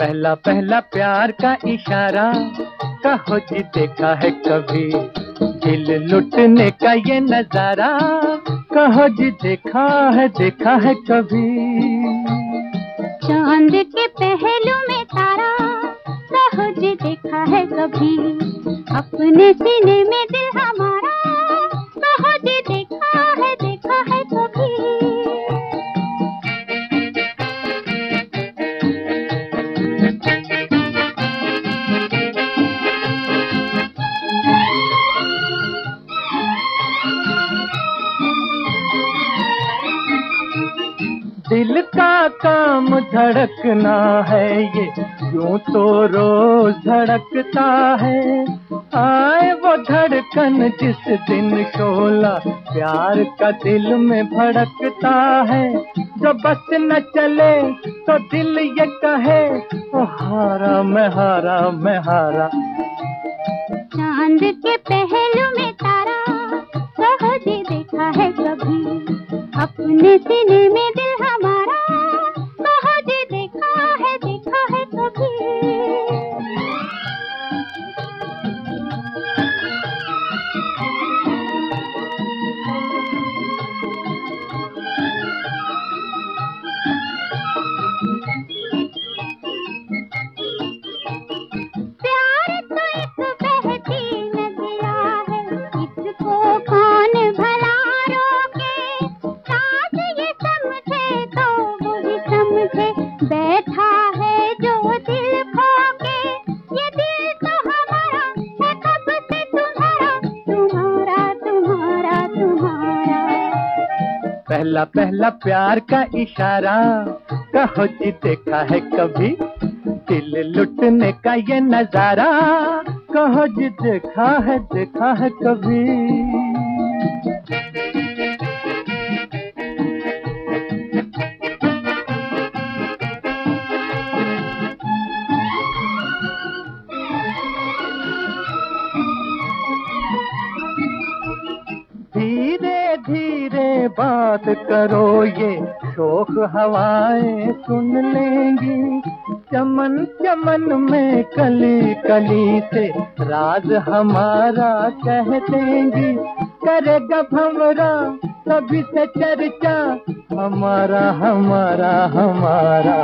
पहला पहला प्यार का इशारा, कहो जी देखा है कभी, दिल लुटने का ये नज़ारा। कहो जी, देखा है देखा है कभी। चाँद के पहलू में तारा कहो जी देखा है कभी। अपने सीने में दिल हमारा दिल का काम धड़कना है ये, यूँ तो रोज धड़कता है। आए वो धड़कन जिस दिन शोला, प्यार का दिल में भड़कता है। जो बस न चले तो दिल ये कहे, ओ हारा मैं हारा मैं हारा। चाँद के पहलू में तारा कहो जी देखा है कभी। अपने सीने में पहला पहला प्यार का इशारा। कहो जी, देखा है कभी? दिल लुटने का ये नज़ारा। कहो जी, देखा है देखा है कभी? धीरे बात करो ये शोक हवाएँ सुन लेंगी। चमन चमन में कली कली से राज हमारा कह देंगी। करेगा भंवरा सभी से चर्चा, हमारा हमारा हमारा।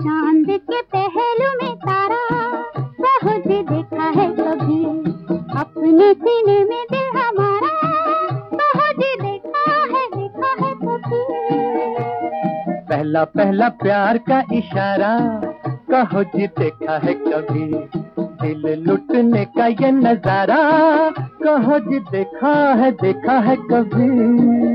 चाँद पहला पहला प्यार का इशारा, कहो जी देखा है कभी। दिल लुटने का ये नज़ारा, कहो जी देखा है देखा है कभी।